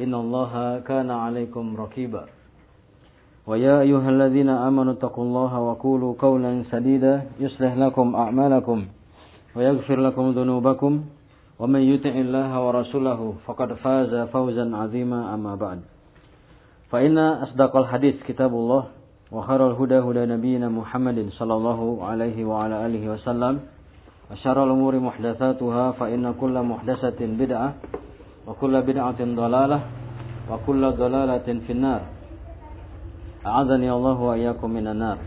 إن الله كان عليكم ركيبا. ويا أيها الذين آمنوا اتقوا الله وقولوا قولا سديدا يصلح لكم أعمالكم ويغفر لكم ذنوبكم. ومن يطع الله ورسوله فقد فاز فوزا عظيما أما بعد. فإن أصدق الحديث كتاب الله وخير الهدى هدى نبينا محمد صلى الله عليه وعلى آله وسلم. وشر الأمور محدثاتها فإن كل محدثة بدعة وكل بدعة ضلالة وكل ضلالة في النار أعاذني الله وإياكم من النار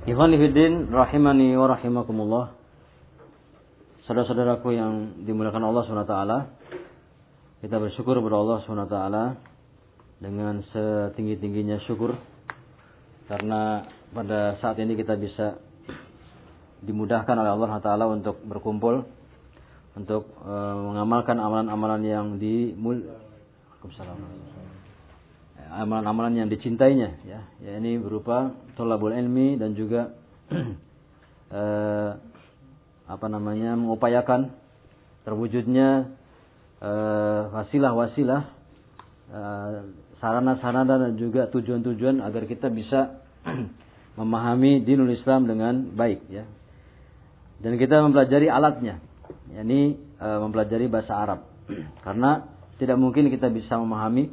Ikhwani fiddin rahimani wa rahimakumullah. Saudara-saudaraku yang dimuliakan Allah SWT Kita bersyukur kepada Allah SWT Dengan setinggi-tingginya syukur Karena pada saat ini kita bisa Dimudahkan oleh Allah SWT untuk berkumpul untuk uh, mengamalkan amalan-amalan yang di amalan-amalan yang dicintainya ya. Ya ini berupa tolabul ilmi dan juga uh, apa namanya mengupayakan terwujudnya wasilah-wasilah sarana-sarana dan juga tujuan-tujuan agar kita bisa memahami dinul Islam dengan baik ya. Dan kita mempelajari alatnya yakni e, mempelajari bahasa Arab. Karena tidak mungkin kita bisa memahami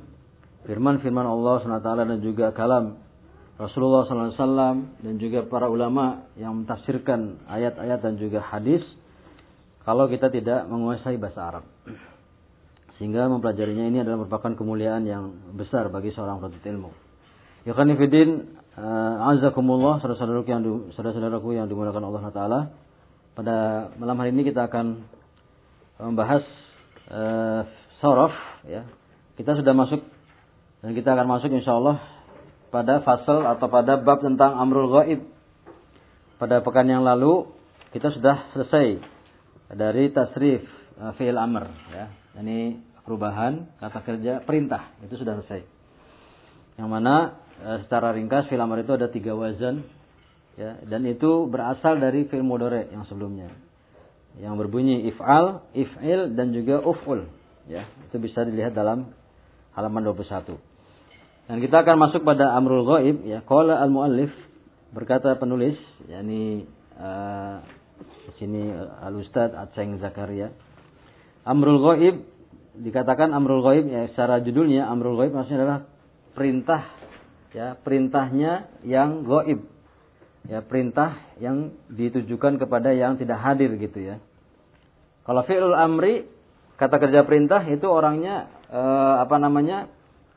firman-firman Allah SWT dan juga kalam Rasulullah SAW dan juga para ulama yang mentafsirkan ayat-ayat dan juga hadis kalau kita tidak menguasai bahasa Arab. Sehingga mempelajarinya ini adalah merupakan kemuliaan yang besar bagi seorang penuntut ilmu. Yakanifidin, uh, azakumullah, saudara-saudaraku yang, saudara-saudaraku yang dimulakan Allah Taala. Pada malam hari ini kita akan membahas uh, sorof ya. Kita sudah masuk dan kita akan masuk insya Allah pada fasal atau pada bab tentang amrul ghaib. Pada pekan yang lalu kita sudah selesai dari tasrif uh, fi'il amr ya. Ini perubahan kata kerja perintah itu sudah selesai. Yang mana uh, secara ringkas fi'il amr itu ada tiga wazan ya dan itu berasal dari fi'il mudhari yang sebelumnya. Yang berbunyi if'al, if'il dan juga uf'ul. Ya itu bisa dilihat dalam halaman 21 dan kita akan masuk pada amrul ghaib ya. Qala al muallif berkata penulis yakni uh, di sini al ustad Aceng Zakaria amrul ghaib dikatakan amrul ghaib ya secara judulnya amrul ghaib maksudnya adalah perintah ya perintahnya yang gaib ya perintah yang ditujukan kepada yang tidak hadir gitu ya. Kalau fi'lul amri kata kerja perintah itu orangnya eh, apa namanya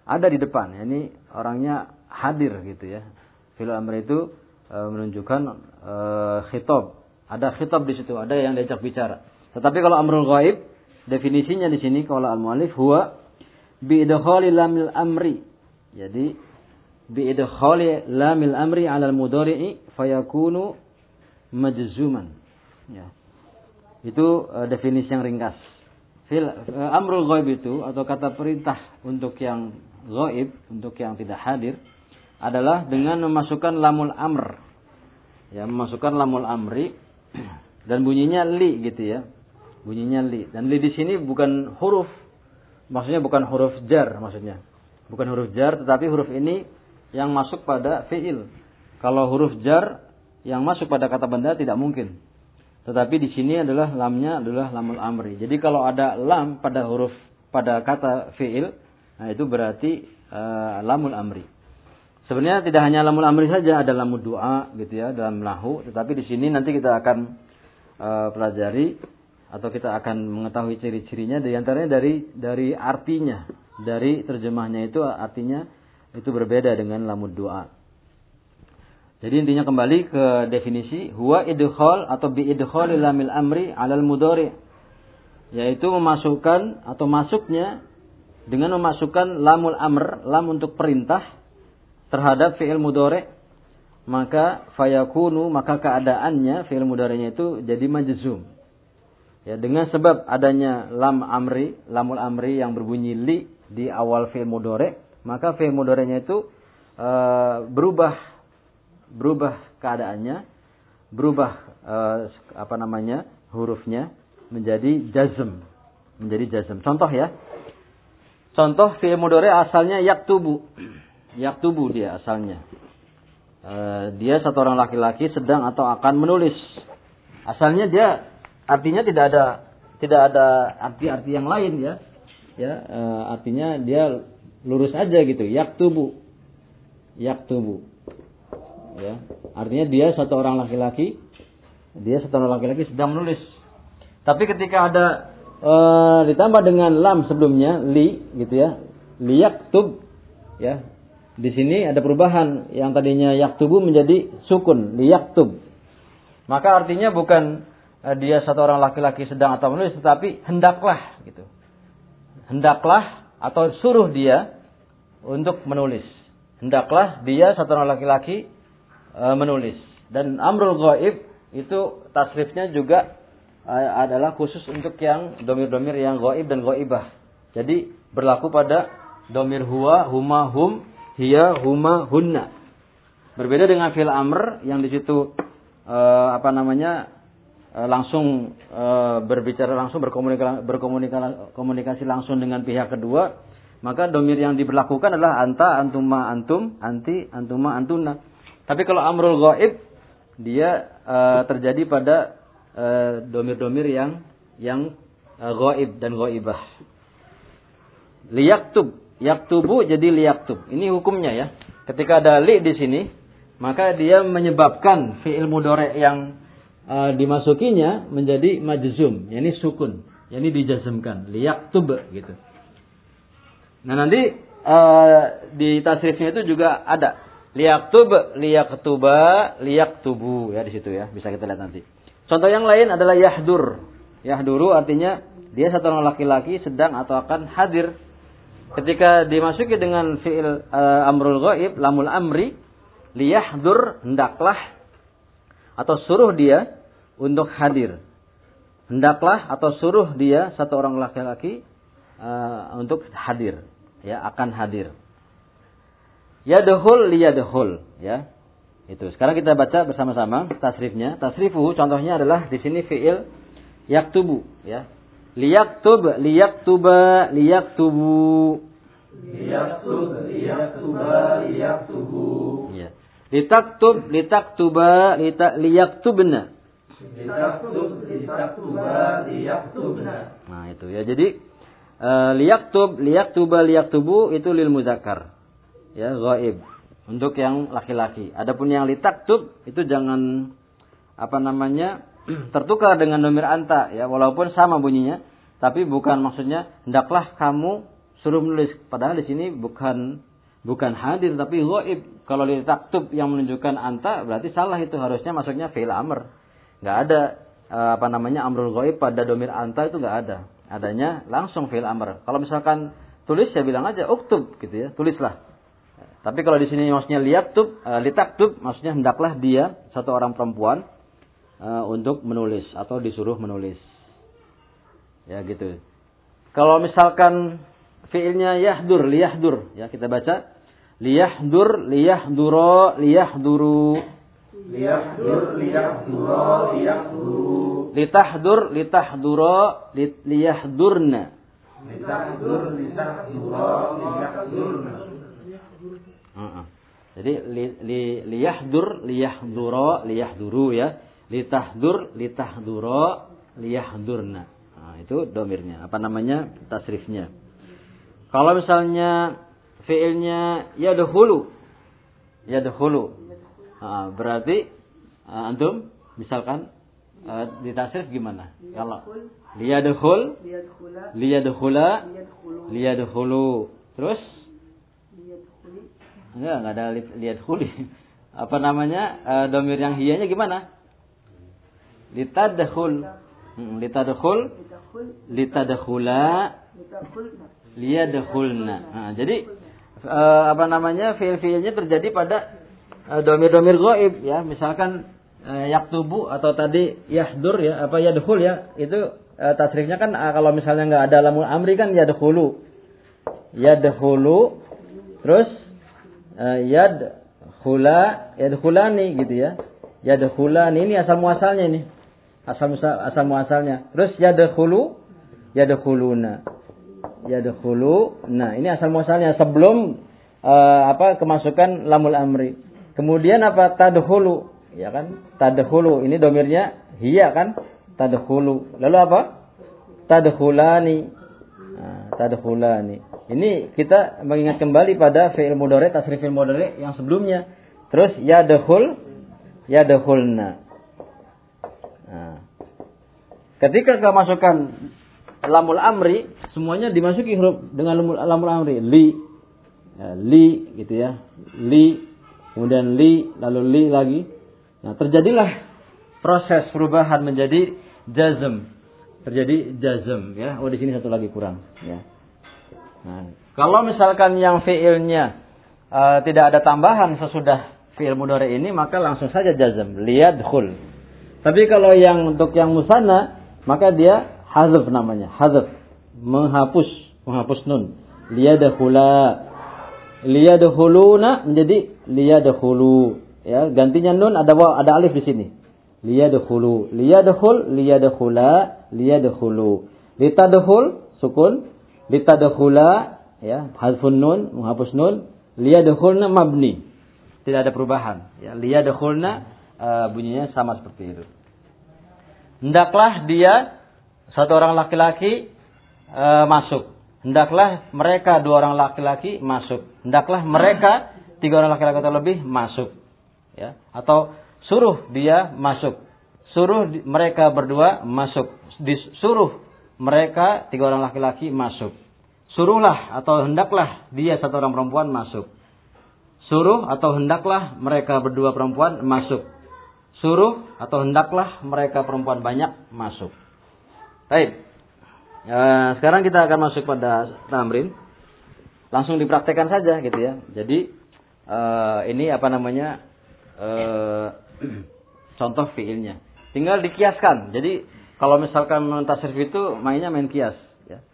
ada di depan. Ya, ini orangnya hadir gitu ya. Fi'lul amri itu eh, menunjukkan eh, khitab. Ada khitab di situ, ada yang diajak bicara. Tetapi kalau amrul ghaib definisinya di sini kalau al-muallif huwa bi lamil amri. Jadi biidkhali lamil amri 'ala al-mudhari'i fayakunu majzuman. Ya. Itu uh, definisi yang ringkas. Fil uh, amrul ghaib itu atau kata perintah untuk yang ghaib, untuk yang tidak hadir adalah dengan memasukkan lamul amr. Ya, memasukkan lamul amri dan bunyinya li gitu ya. Bunyinya li. Dan li di sini bukan huruf. Maksudnya bukan huruf jar maksudnya. Bukan huruf jar tetapi huruf ini yang masuk pada fiil. Kalau huruf jar yang masuk pada kata benda tidak mungkin. Tetapi di sini adalah lamnya adalah lamul amri. Jadi kalau ada lam pada huruf pada kata fi'il, nah itu berarti uh, lamul amri. Sebenarnya tidak hanya lamul amri saja, ada lamul doa gitu ya dalam lahu, tetapi di sini nanti kita akan uh, pelajari atau kita akan mengetahui ciri-cirinya di antaranya dari dari artinya, dari terjemahnya itu artinya itu berbeda dengan lamul doa. Jadi intinya kembali ke definisi huwa idkhal atau bi idkhal lamil amri alal mudhari yaitu memasukkan atau masuknya dengan memasukkan lamul amr, lam untuk perintah terhadap fi'il mudhari maka fayakunu maka keadaannya fi'il mudhari'nya itu jadi majzum. Ya, dengan sebab adanya lam amri, lamul amri yang berbunyi li di awal fi'il mudhari, maka fi'il mudhari'nya itu uh, berubah berubah keadaannya, berubah uh, apa namanya hurufnya menjadi jazm, menjadi jazm. Contoh ya, contoh fi'il mudore asalnya yaktubu, yaktubu dia asalnya. Uh, dia satu orang laki-laki sedang atau akan menulis. Asalnya dia artinya tidak ada tidak ada arti-arti yang lain ya. Ya, uh, artinya dia lurus aja gitu, yaktubu. Yaktubu. Ya. Artinya dia satu orang laki-laki dia satu orang laki-laki sedang menulis. Tapi ketika ada e, ditambah dengan lam sebelumnya li gitu ya liyaktub ya di sini ada perubahan yang tadinya yaktubu menjadi sukun liyaktub. Maka artinya bukan e, dia satu orang laki-laki sedang atau menulis tetapi hendaklah gitu. Hendaklah atau suruh dia untuk menulis hendaklah dia satu orang laki-laki E, menulis. Dan amrul ghaib itu tasrifnya juga e, adalah khusus untuk yang domir-domir yang ghaib dan ghaibah. Jadi berlaku pada domir huwa, huma, hum, hiya, huma, hunna. Berbeda dengan fil amr yang di situ uh, apa namanya langsung uh, berbicara langsung berkomunikasi, berkomunikasi komunikasi langsung dengan pihak kedua, maka domir yang diberlakukan adalah anta, antuma, antum, anti, antuma, antuna. Tapi kalau amrul gaib dia uh, terjadi pada domir-domir uh, yang yang uh, gaib dan gaibah. Liyaktub, yaktubu jadi liyaktub. Ini hukumnya ya. Ketika ada li di sini, maka dia menyebabkan fi'il mudhari yang uh, dimasukinya menjadi majzum, yakni sukun, yakni dijazmkan, liyaktub gitu. Nah, nanti uh, di tasrifnya itu juga ada. Liyaktub liyaktuba liyaktubu. Ya di situ ya. Bisa kita lihat nanti. Contoh yang lain adalah yahdur. Yahduru artinya dia satu orang laki-laki sedang atau akan hadir. Ketika dimasuki dengan fiil uh, amrul ghaib lamul amri liyahdur hendaklah atau suruh dia untuk hadir. Hendaklah atau suruh dia satu orang laki-laki uh, untuk hadir ya akan hadir Yadhul liyadhul ya. Itu. Sekarang kita baca bersama-sama tasrifnya. Tasrifuhu contohnya adalah di sini fiil yaktubu ya. Liyaktub liyaktuba liyaktubu. Liyaktub liyaktuba liyaktubu. Ya. Litaktub litaktuba lita, liyaktubna. Litaktub litaktuba liyaktubna. Nah, itu ya. Jadi liyaktub liyaktuba liyaktubu itu lil muzakkar ya gaib untuk yang laki-laki. Adapun yang litaktub itu jangan apa namanya tertukar dengan nomor anta ya walaupun sama bunyinya tapi bukan maksudnya hendaklah kamu suruh menulis padahal di sini bukan bukan hadir tapi gaib. Kalau litaktub yang menunjukkan anta berarti salah itu harusnya maksudnya fi'il amr. nggak ada eh, apa namanya amrul gaib pada domir anta itu nggak ada. Adanya langsung fi'il amr. Kalau misalkan tulis ya bilang aja uktub gitu ya, tulislah. Tapi kalau di sini maksudnya lihat tub, uh, tub, maksudnya hendaklah dia satu orang perempuan uh, untuk menulis atau disuruh menulis. Ya gitu. Kalau misalkan fiilnya yahdur, liyahdur, ya kita baca liyahdur, liyahduro, liyahduru. Liyahdur, liyahduro, liyahduru. Litahdur, litahduro, liyahdurna. Litahdur, litahduro, liyahdurna. Jadi li, li, liyahdur, liyahduro, liyahduru ya. Litahdur, litahduro, liyahdurna. Nah, itu domirnya. Apa namanya? Tasrifnya. Kalau misalnya fiilnya yadkhulu. Yadkhulu. Berarti ah, antum misalkan uh, di tasrif gimana? Kalau liyadkhul liyadkhula liyadkhulu. Terus enggak enggak ada li- liyadkhuli. Apa namanya? Eh, domir yang hiyanya gimana? Litadkhul. Hmm, litadkhul litakhul litadkhula litakhulna liyadkhulna. Nah, jadi eh, apa namanya fiil-fiilnya terjadi pada domir-domir goib ya. Misalkan eh, yaktubu atau tadi yahdur ya, apa yadkhul ya, itu eh, kan eh, kalau misalnya nggak ada lamul amri kan yadkhulu. Yadkhulu terus eh, yadkhula yadkhulani gitu ya. Yadkhulani ini asal muasalnya ini. Asal muasal, asal muasalnya. Terus yadkhulu yadkhuluna yadkhulu. Nah, ini asal muasalnya sebelum eh, apa kemasukan lamul amri. Kemudian apa tadkhulu, ya kan? Tadkhulu ini domirnya hiya kan? Tadkhulu. Lalu apa? Tadkhulani. Nah, tadkhulani. Ini kita mengingat kembali pada fi'il mudhari tasrif fi'il mudhari yang sebelumnya. Terus yadkhul yadkhulna. Nah. Ketika kemasukan lamul amri semuanya dimasuki huruf dengan lamul, lamul amri li ya, li gitu ya li kemudian li lalu li lagi. Nah terjadilah proses perubahan menjadi jazm. Terjadi jazm ya. Oh di sini satu lagi kurang ya. Nah, kalau misalkan yang fiilnya eh, tidak ada tambahan sesudah fiil mudhari ini maka langsung saja jazm. Liyadkhul. Tapi kalau yang untuk yang musanna maka dia hazf namanya, hazf. Menghapus, menghapus nun. Liyadkhula. Liyadkhuluna menjadi liyadkhulu. Ya, gantinya nun ada ada alif di sini. Liyadkhulu. Liyadkhul, liyadkhula, liyadkhulu. Litadkhul sukun, litadkhula ya, hazfun nun, menghapus nun. Liyadkhulna mabni. Tidak ada perubahan. Ya, liyadkhulna eh, bunyinya sama seperti itu. Hendaklah dia satu orang laki-laki e, masuk. Hendaklah mereka dua orang laki-laki masuk. Hendaklah mereka tiga orang laki-laki atau lebih masuk. Ya, atau suruh dia masuk. Suruh mereka berdua masuk. Disuruh mereka tiga orang laki-laki masuk. Suruhlah atau hendaklah dia satu orang perempuan masuk. Suruh atau hendaklah mereka berdua perempuan masuk. Suruh atau hendaklah mereka perempuan banyak masuk. Baik. Eh, sekarang kita akan masuk pada tamrin. Langsung dipraktekkan saja gitu ya. Jadi eh, ini apa namanya eh, contoh fiilnya. Tinggal dikiaskan. Jadi kalau misalkan tasrif itu mainnya main kias. Ya.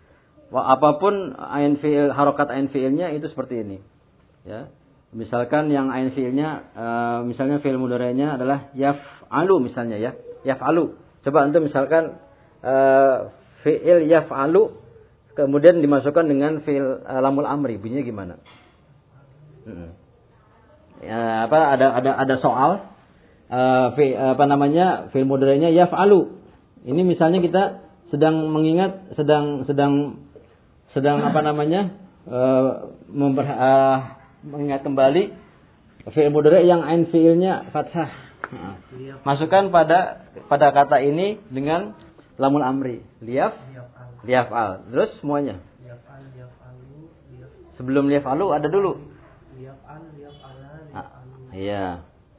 Apa pun ain fiil harokat ain fiilnya itu seperti ini. Ya. Misalkan yang ain fiilnya eh, misalnya fiil mudhari'nya adalah yaf'alu misalnya ya. Yaf'alu. Coba antum misalkan eh, fiil yaf'alu kemudian dimasukkan dengan fiil eh, lamul amri bunyinya gimana? Mm-mm. Ya, apa ada ada ada soal eh, fi- apa namanya fiil mudhari'nya yaf'alu. Ini misalnya kita sedang mengingat sedang sedang sedang apa namanya? eh, memper, eh, mengingat kembali fiil mudhari yang ain fiilnya fathah. Masukkan pada pada kata ini dengan lamul amri. Liaf, liafal. Terus semuanya. liyafal liyafalu liyaf- Sebelum liafalu ada dulu. liyafal liyafala Ah, liyafalu iya.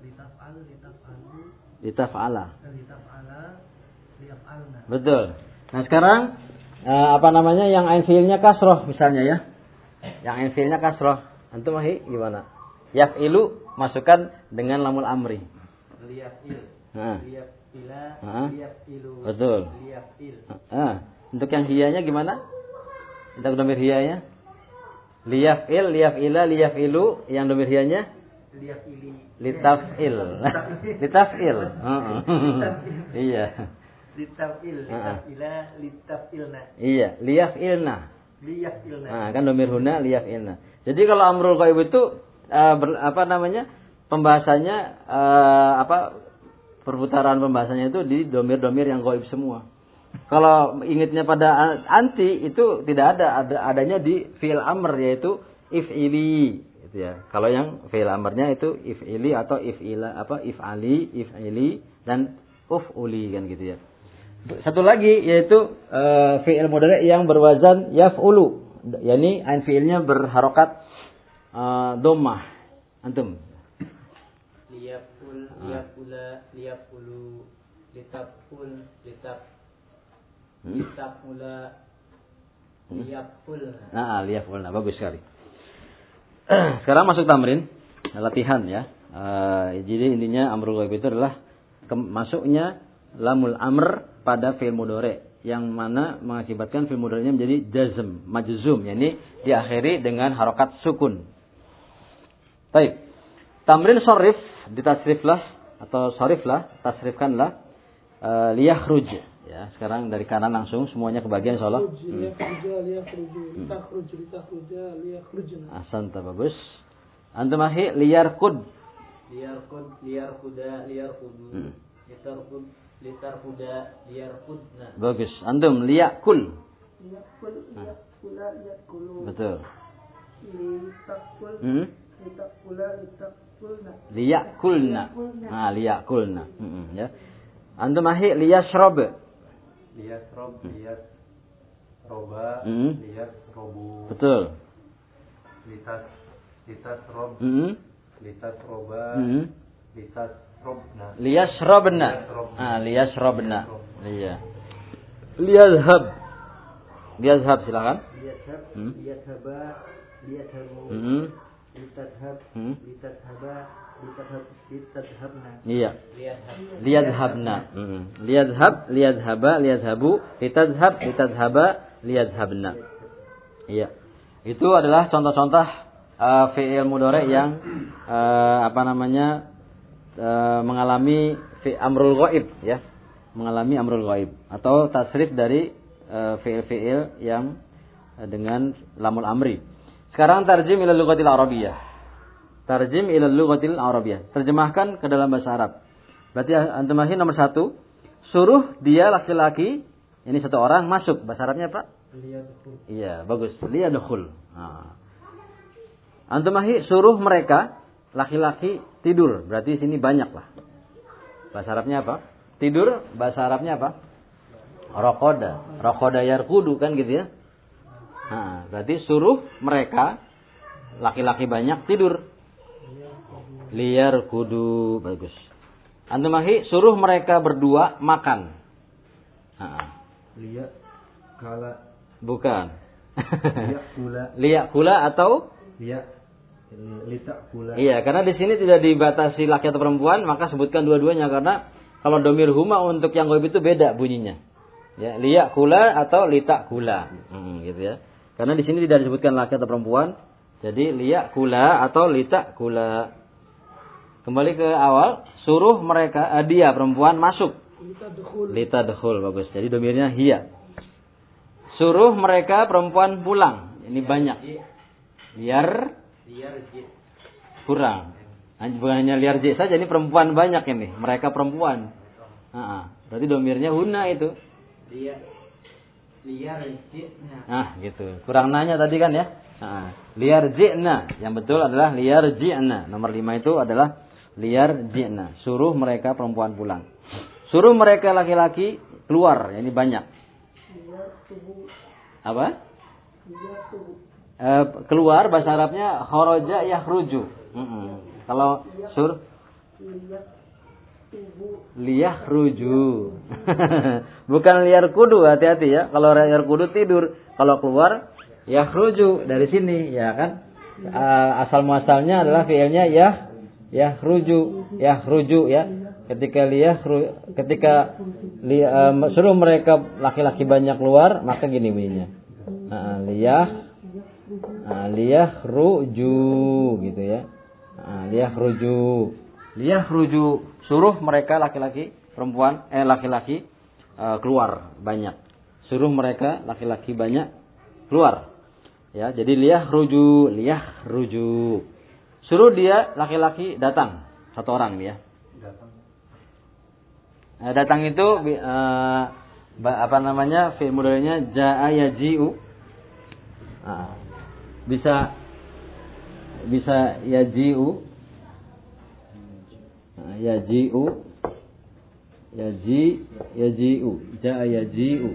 litafal litafalu Litafala. litafala liyafalna Betul. Nah sekarang eh, apa namanya yang ain fiilnya kasroh misalnya ya. Yang ain fiilnya kasroh. Antum mahi gimana? Yaf'ilu masukkan dengan lamul amri. liyafil Nah, liyafila Liyafilu betul. Ah, untuk yang hiyanya gimana? Untuk domir hiyanya? Liyaf'il, liyaf'ila, liyafilu. Yang domir hiyanya? liyafili Litaf'il. Litaf'il. Heeh. Iya. litafil Ah. litafila litafilna Iya, liyaf'ilna. liyafilna Nah, kan domir huna liyaf'ilna. Jadi kalau amrul ghaib itu eh, ber- apa namanya? Pembahasannya eh, apa? Perputaran pembahasannya itu di domir-domir yang ghaib semua. Kalau ingatnya pada anti itu tidak ada, ada adanya di fi'il amr yaitu if'ili gitu ya. Kalau yang fi'il amrnya itu if'ili atau if'ila apa if'ali, if'ili dan uf'uli kan gitu ya. Satu lagi yaitu uh, fi'il mudhari yang berwazan yaf'ulu. yakni ain fi'ilnya berharokat uh, dhammah. Antum. Liyafula, liyafulu, litaful, litaf Hmm? Litafula, liyafulna. Nah, liyafulna bagus sekali. Sekarang masuk tamrin, latihan ya. Uh, jadi intinya amrul ghaib itu adalah masuknya lamul amr pada fi'il mudhari yang mana mengakibatkan fi'il mudhari'nya menjadi jazm, majzum, yakni diakhiri dengan harokat sukun. Baik. Tamrin sorif ditasriflah atau soriflah, tasrifkanlah uh, liyakhruj Ya, sekarang dari kanan langsung semuanya ke bagian insyaallah. Hmm. Asan bagus. Antum ahi liar kud. Liar kud, liar kuda, liar kudu. Hmm. Litar kud, litar kuda, liar kudna. Bagus. Antum liyakul. Liyakul, liyakula, liyakulu. Betul. Litakul, hmm? Litakula, litakulna. Liyakulna. Nah, liyakulna. Hmm, ya. Antum ahi liyashrob. Roba hmm. lias robu betul. Litas litas rob hmm. litas roba hmm. litas robna lias robna ah lias robna iya. Liazhab liazhab silakan. Liazhab hmm. liazhaba liazhabu hmm. litazhab hmm. litazhaba Iya. Liyadhabna. Hmm. Liyadhab, liyadhaba, liyadhabu, litadhab, litadhaba, liyadhabna. Iya. Itu adalah contoh-contoh uh, fi'il mudhari yang uh, apa namanya uh, mengalami fi amrul ghaib ya. Mengalami amrul ghaib atau tasrif dari uh, fi'il-fi'il yang dengan lamul amri. Sekarang tarjim ila lughatil arabiyyah. Tarjim ila lughatil Arabiyah. Terjemahkan ke dalam bahasa Arab. Berarti antum nomor satu. Suruh dia laki-laki, ini satu orang masuk. Bahasa Arabnya apa? Iya, bagus. Liyadkhul. Nah. Antum suruh mereka laki-laki tidur. Berarti sini banyak lah. Bahasa Arabnya apa? Tidur, bahasa Arabnya apa? Rokoda. Rokoda yarkudu kan gitu ya. Nah, berarti suruh mereka laki-laki banyak tidur liar kudu bagus. Antum ahi suruh mereka berdua makan. Liya kala bukan. Liya kula. Liya kula atau liya lita kula. Iya, karena di sini tidak dibatasi laki atau perempuan, maka sebutkan dua-duanya karena kalau domir huma untuk yang goib itu beda bunyinya. Ya, liya kula atau lita kula. Hmm, gitu ya. Karena di sini tidak disebutkan laki atau perempuan, jadi liya kula atau lita kula. Kembali ke awal, suruh mereka uh, dia perempuan masuk. Lita dehul bagus. Jadi domirnya hiya. Suruh mereka perempuan pulang. Ini banyak. Biar kurang. Bukan hanya liar j saja, ini perempuan banyak ini. Mereka perempuan. Nah, berarti domirnya huna itu. Liar Nah, gitu. Kurang nanya tadi kan ya. Nah, liar jina. Yang betul adalah liar jina. Nomor lima itu adalah liar jina. Suruh mereka perempuan pulang. Suruh mereka laki-laki keluar. Ini banyak. Apa? E, keluar bahasa Arabnya kharaja yahruju. Mm -mm. Kalau sur liyah ruju. Bukan liar kudu, hati-hati ya. Kalau liar kudu tidur, kalau keluar yahruju dari sini, ya kan? Uh, asal muasalnya adalah fiilnya yah ya ruju ya ruju ya ketika liah ketika li, uh, suruh mereka laki-laki banyak keluar maka gini bunyinya nah, liyah nah, liyah ruju gitu ya nah, liyah ruju liyah ruju suruh mereka laki-laki perempuan eh laki-laki uh, keluar banyak suruh mereka laki-laki banyak keluar ya jadi liyah ruju liyah ruju Suruh dia laki-laki datang satu orang dia. Datang. Nah, datang itu uh, apa namanya fi'il mudhari'nya jaa yaji'u. Ah, bisa bisa yaji'u. Ah, yaji'u. Yaji yaji'u. Jaa yaji'u.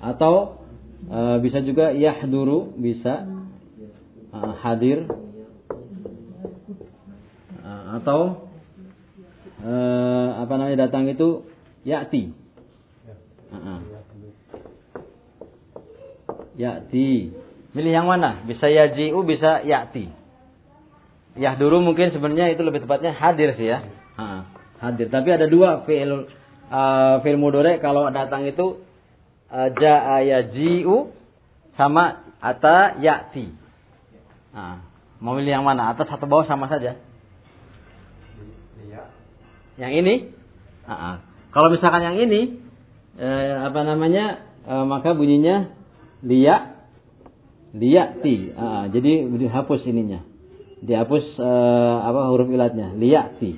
Atau eh, bisa juga yahduru bisa Ah, hadir Ah, atau eh, apa namanya datang itu ya'ti. Ah, ah. Ya'ti. Milih yang mana? Bisa yaji'u, bisa ya'ti. Yahduru mungkin sebenarnya itu lebih tepatnya hadir sih ya. Ah, hadir. Tapi ada dua fi'il uh, fi'il mudhari kalau datang itu uh, ja'a yaji'u sama ata ya'ti. Ah, mau milih yang mana? Atas atau bawah sama saja. Iya. Yang ini? Ah, ah. Kalau misalkan yang ini, eh, apa namanya? eh, maka bunyinya liya, liyati. Ah, ah. jadi dihapus ininya, dihapus eh, apa huruf ilatnya, liyati.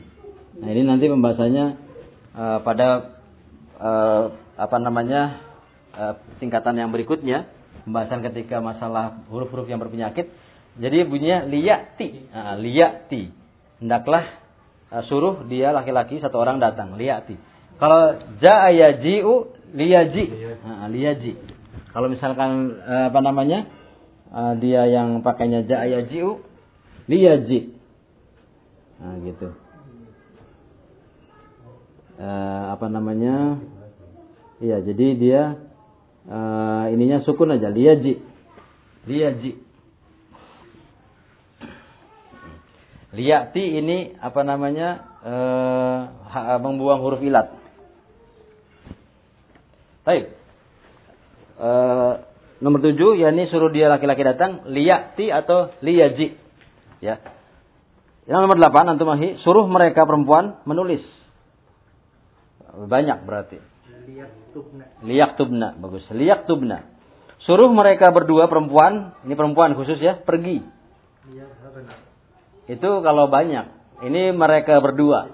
Nah ini nanti pembahasannya eh, pada eh, apa namanya eh, tingkatan yang berikutnya, pembahasan ketika masalah huruf-huruf yang berpenyakit. Jadi bunyinya liyati, ah, liyati. Hendaklah Uh, suruh dia laki-laki satu orang datang liyati. Kalau jaa yaji'u liyaji. Kalau misalkan uh, apa namanya? Uh, dia yang pakainya jaa yaji'u liyaji. Nah, gitu. Uh, apa namanya? Iya, jadi dia uh, ininya sukun aja liyaji. Liyaji. Liyati ini apa namanya eh, membuang huruf ilat. Baik. Eh, nomor tujuh, yakni suruh dia laki-laki datang liyati atau liyaji. Ya. Yang nomor delapan, antumahi, suruh mereka perempuan menulis. Banyak berarti. Lihat tubna. Liyak tubna, bagus. Liyak tubna. Suruh mereka berdua perempuan, ini perempuan khusus ya, pergi. Itu kalau banyak. Ini mereka berdua.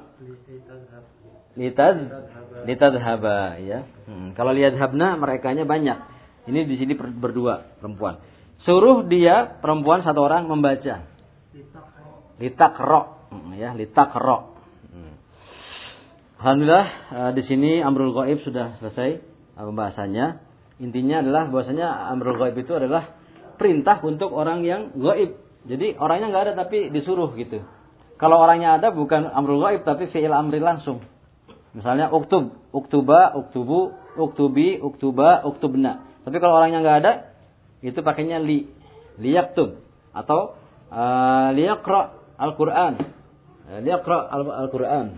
Litaz litazhaba ya. Hmm. Kalau lihat habna merekanya banyak. Ini di sini berdua perempuan. Suruh dia perempuan satu orang membaca. Litakro Hmm, ya, litakro. Hmm. Alhamdulillah eh, di sini amrul gaib sudah selesai eh, pembahasannya. Intinya adalah bahwasanya amrul gaib itu adalah perintah untuk orang yang gaib. Jadi orangnya nggak ada tapi disuruh gitu. Kalau orangnya ada bukan amrul gaib tapi fi'il amri langsung. Misalnya uktub, uktuba, uktubu, uktubi, uktuba, uktubna. Tapi kalau orangnya nggak ada, itu pakainya li, liyaktub atau uh, liyaqra al-Qur'an. Liyaqra al- al-Qur'an.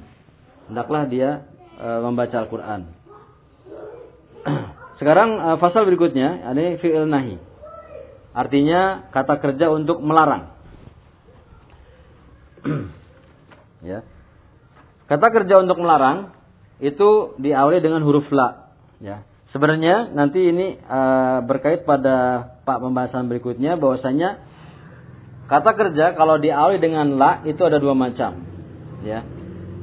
Hendaklah dia uh, membaca Al-Qur'an. Sekarang pasal berikutnya, ini fi'il nahi. Artinya kata kerja untuk melarang. ya. Kata kerja untuk melarang itu diawali dengan huruf la. Ya. Sebenarnya nanti ini uh, berkait pada pak pembahasan berikutnya bahwasanya kata kerja kalau diawali dengan la itu ada dua macam. Ya.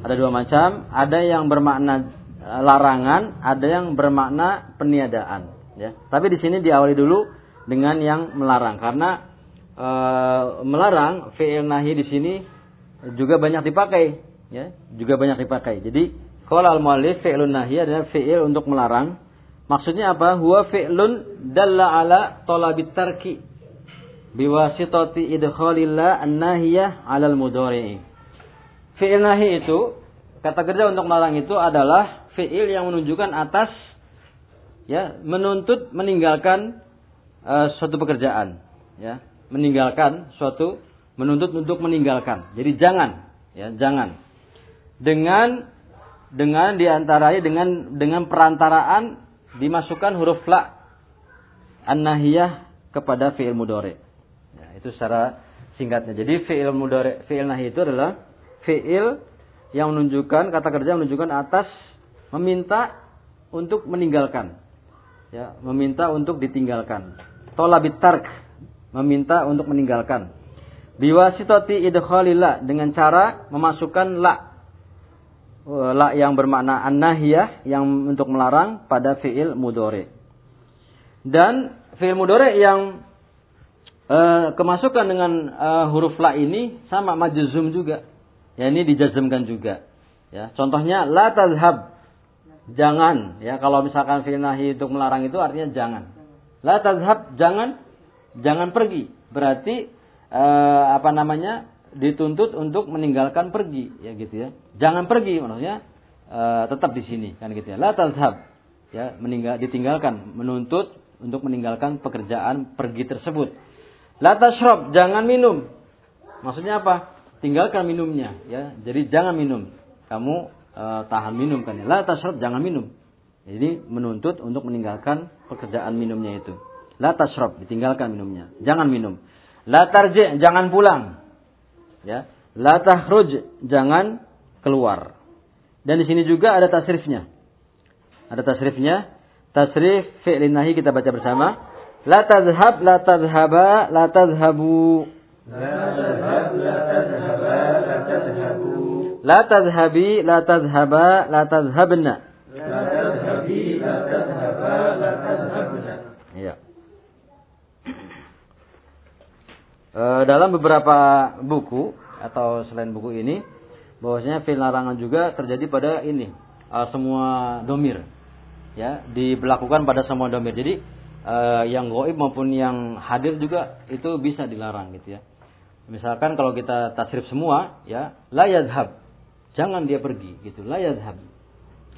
Ada dua macam, ada yang bermakna uh, larangan, ada yang bermakna peniadaan, ya. Tapi di sini diawali dulu dengan yang melarang karena uh, melarang fi'il nahi di sini juga banyak dipakai, ya. Juga banyak dipakai. Jadi Qala al-muallif fi'lun nahi adalah fi'il untuk melarang. Maksudnya apa? Huwa fi'lun dalla ala talabit tarki biwasitati idkhalillah an-nahiyah 'ala al-mudhari'i. Fi'il nahi itu kata kerja untuk melarang itu adalah fi'il yang menunjukkan atas ya, menuntut meninggalkan uh, suatu pekerjaan, ya, meninggalkan suatu menuntut untuk meninggalkan. Jadi jangan, ya, jangan. Dengan dengan di antaranya dengan dengan perantaraan dimasukkan huruf la an-nahiyah kepada fi'il mudhari. Itu secara singkatnya. Jadi fi'il mudhari fi'il nahi itu adalah fi'il yang menunjukkan kata kerja menunjukkan atas meminta untuk meninggalkan. Ya, meminta untuk ditinggalkan. Tolabit tark meminta untuk meninggalkan. Biwasitati idkhalillah dengan cara memasukkan la eh, la yang bermakna an-nahiyah yang untuk melarang pada fiil mudore. Dan fiil mudore yang eh, kemasukan dengan eh, huruf la ini sama majzum juga. Ya ini dijazmkan juga. Ya, contohnya la tazhab. Jangan ya kalau misalkan fiil nahi untuk melarang itu artinya jangan. La tazhab jangan jangan pergi. Berarti eh, apa namanya? dituntut untuk meninggalkan pergi ya gitu ya. Jangan pergi maksudnya uh, tetap di sini kan gitu ya. La tazhab ya meninggal ditinggalkan menuntut untuk meninggalkan pekerjaan pergi tersebut. La tashrab jangan minum. Maksudnya apa? Tinggalkan minumnya ya. Jadi jangan minum. Kamu uh, tahan minum kan ya. La tashrab jangan minum. Jadi menuntut untuk meninggalkan pekerjaan minumnya itu. La tashrab ditinggalkan minumnya. Jangan minum. La tarji jangan pulang Ya. La tahruj, jangan keluar. Dan di sini juga ada tasrifnya. Ada tasrifnya. Tasrif fi'lin nahi kita baca bersama. La tazhab, la tazhaba, la tazhabu. La tazhab, la tazhaba, la tazhabu. La tazhabi, la tazhaba, la tazhabna. La tazhabi, la tazhaba, la tazhabna. Iya. E, dalam beberapa buku atau selain buku ini, bahwasanya fil larangan juga terjadi pada ini e, semua domir, ya diberlakukan pada semua domir. Jadi e, yang goib maupun yang hadir juga itu bisa dilarang gitu ya. Misalkan kalau kita tasrif semua, ya la yadhab, jangan dia pergi gitu, la yadhab,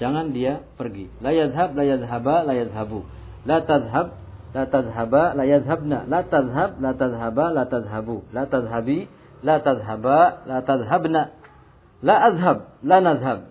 jangan dia pergi, la yadhab, la yadhaba, la yadhabu, la tadhab, la tadhaba la yadhhabna. La tadhhab la tadhhaba la tadhhabu. La tadhhabi la tadhhaba la tadhhabna. La azhab la nadhhab.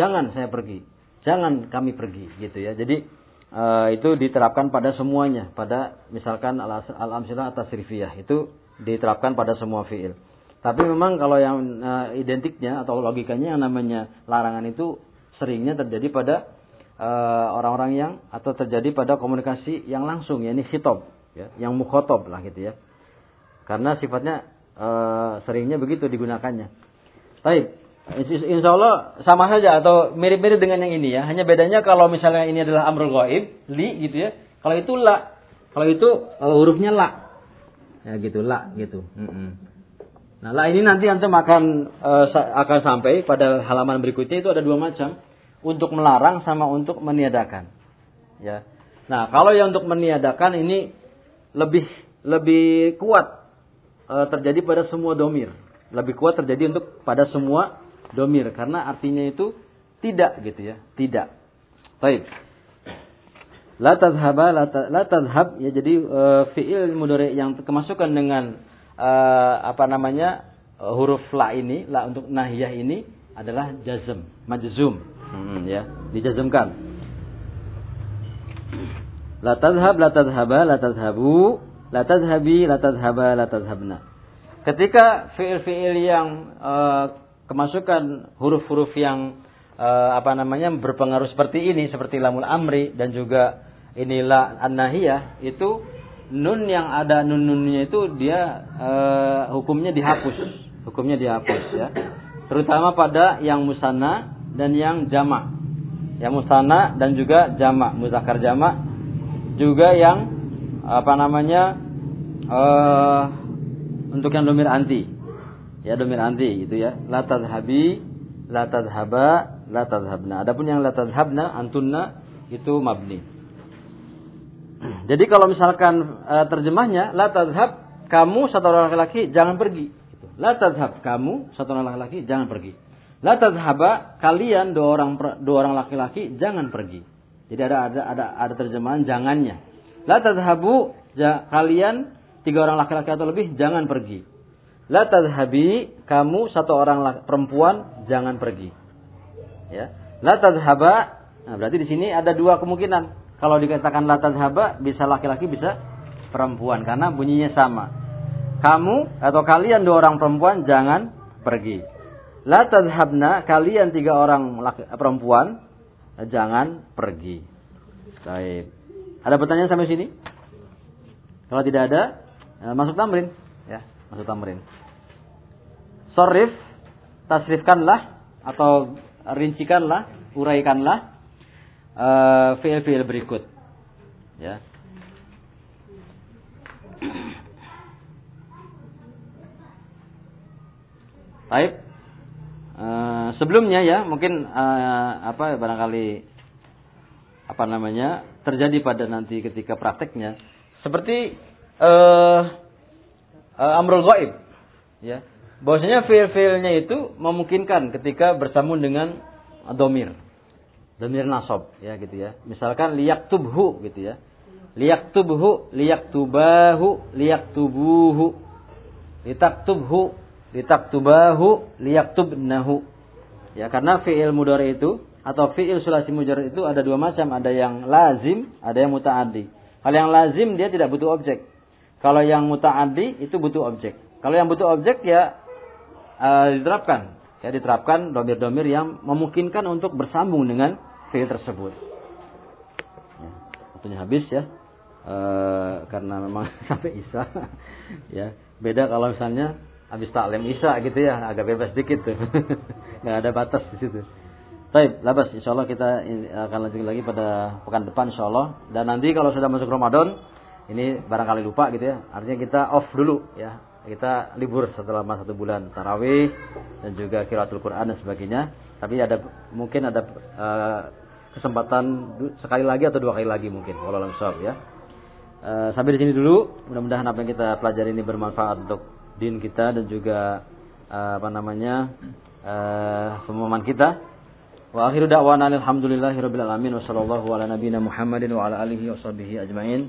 Jangan saya pergi. Jangan kami pergi gitu ya. Jadi uh, itu diterapkan pada semuanya. Pada misalkan al amsilah atas rifiyah itu diterapkan pada semua fiil. Tapi memang kalau yang uh, identiknya atau logikanya yang namanya larangan itu seringnya terjadi pada Eh, orang-orang uh, yang atau terjadi pada komunikasi yang langsung. Ya ini khitab ya. Yang mukhotob lah gitu ya. Karena sifatnya uh, seringnya begitu digunakannya. Baik insya Allah sama saja atau mirip-mirip dengan yang ini ya hanya bedanya kalau misalnya ini adalah amrul ghaib li gitu ya kalau itu la kalau itu uh, hurufnya la ya gitu la gitu mm -mm. nah la ini nanti antum akan uh, akan sampai pada halaman berikutnya itu ada dua macam untuk melarang sama untuk meniadakan. Ya. Nah, kalau yang untuk meniadakan ini lebih lebih kuat e, terjadi pada semua domir. Lebih kuat terjadi untuk pada semua domir karena artinya itu tidak gitu ya, tidak. Baik. La tadhhaba la tadhhab ya jadi e, fiil mudhari yang kemasukan dengan e, apa namanya e, huruf la ini, la untuk nahiyah ini adalah jazm, majzum. Hmm, ya, dijazmkan. La tadhhab, la tadhhaba, la tadhhabu, la tadhhabi, la tadhhaba, la tadhhabna. Ketika fiil-fiil yang uh, kemasukan huruf-huruf yang uh, apa namanya berpengaruh seperti ini seperti lamul amri dan juga inilah an-nahiyah itu nun yang ada nun-nunnya itu dia uh, hukumnya dihapus, hukumnya dihapus ya. Terutama pada yang musanna dan yang jamak. Yang musana dan juga jamak, muzakkar jamak. Juga yang apa namanya? Uh, untuk yang domir anti. Ya domir anti gitu ya. La tadhabi, la tadhaba, la tadhabna. Adapun yang la tadhabna, antunna itu mabni. Jadi kalau misalkan uh, terjemahnya la tadhab kamu satu orang laki-laki jangan pergi. La tadhab kamu satu orang laki-laki jangan pergi. La tadhaba kalian dua orang dua orang laki-laki jangan pergi. Jadi ada ada ada ada terjemahan jangannya. La tadhabu ja, kalian tiga orang laki-laki atau lebih jangan pergi. La tadhabi kamu satu orang perempuan jangan pergi. Ya. La tadhaba nah berarti di sini ada dua kemungkinan. Kalau dikatakan la tadhaba bisa laki-laki bisa perempuan karena bunyinya sama. Kamu atau kalian dua orang perempuan jangan pergi. La tadhabna, kalian tiga orang laki, perempuan, jangan pergi. Baik. Ada pertanyaan sampai sini? Kalau tidak ada, eh, masuk tamrin. Ya, masuk tamrin. Sorif, tasrifkanlah atau rincikanlah, uraikanlah uh, fiil-fiil berikut. Ya. Baik. Uh, sebelumnya ya, mungkin uh, apa barangkali apa namanya terjadi pada nanti ketika prakteknya seperti uh, uh, amrul gaib ya bahwasanya fiil-fiilnya itu memungkinkan ketika bersambung dengan domir domir nasab ya gitu ya misalkan liyak tubhu gitu ya liyak tubhu liyak tubahu liyak tubuhu litak tubhu litak tubahu liyak tubnahu ya karena fiil mudore itu atau fiil sulasi mujarrad itu ada dua macam, ada yang lazim, ada yang mutaaddi. Kalau yang lazim dia tidak butuh objek. Kalau yang mutaaddi itu butuh objek. Kalau yang butuh objek ya uh, diterapkan. Ya diterapkan domir-domir yang memungkinkan untuk bersambung dengan fiil tersebut. Ya, waktunya habis ya. Uh, karena memang sampai Isa ya. Beda kalau misalnya habis taklim Isa gitu ya, agak bebas dikit tuh. nggak ada batas di situ. Baik, labas insyaallah kita akan lanjut lagi pada pekan depan insyaallah. Dan nanti kalau sudah masuk Ramadan, ini barangkali lupa gitu ya. Artinya kita off dulu ya. Kita libur setelah masa satu bulan tarawih dan juga kiraatul Quran dan sebagainya. Tapi ada mungkin ada uh, kesempatan sekali lagi atau dua kali lagi mungkin. Walau langsung ya. Uh, sampai di sini dulu. Mudah-mudahan apa yang kita pelajari ini bermanfaat untuk din kita dan juga uh, apa namanya uh, pemahaman kita. Wa akhiru da'wana alhamdulillahi rabbil alamin wa sallallahu ala nabiyyina Muhammadin wa ala alihi wa ajmain.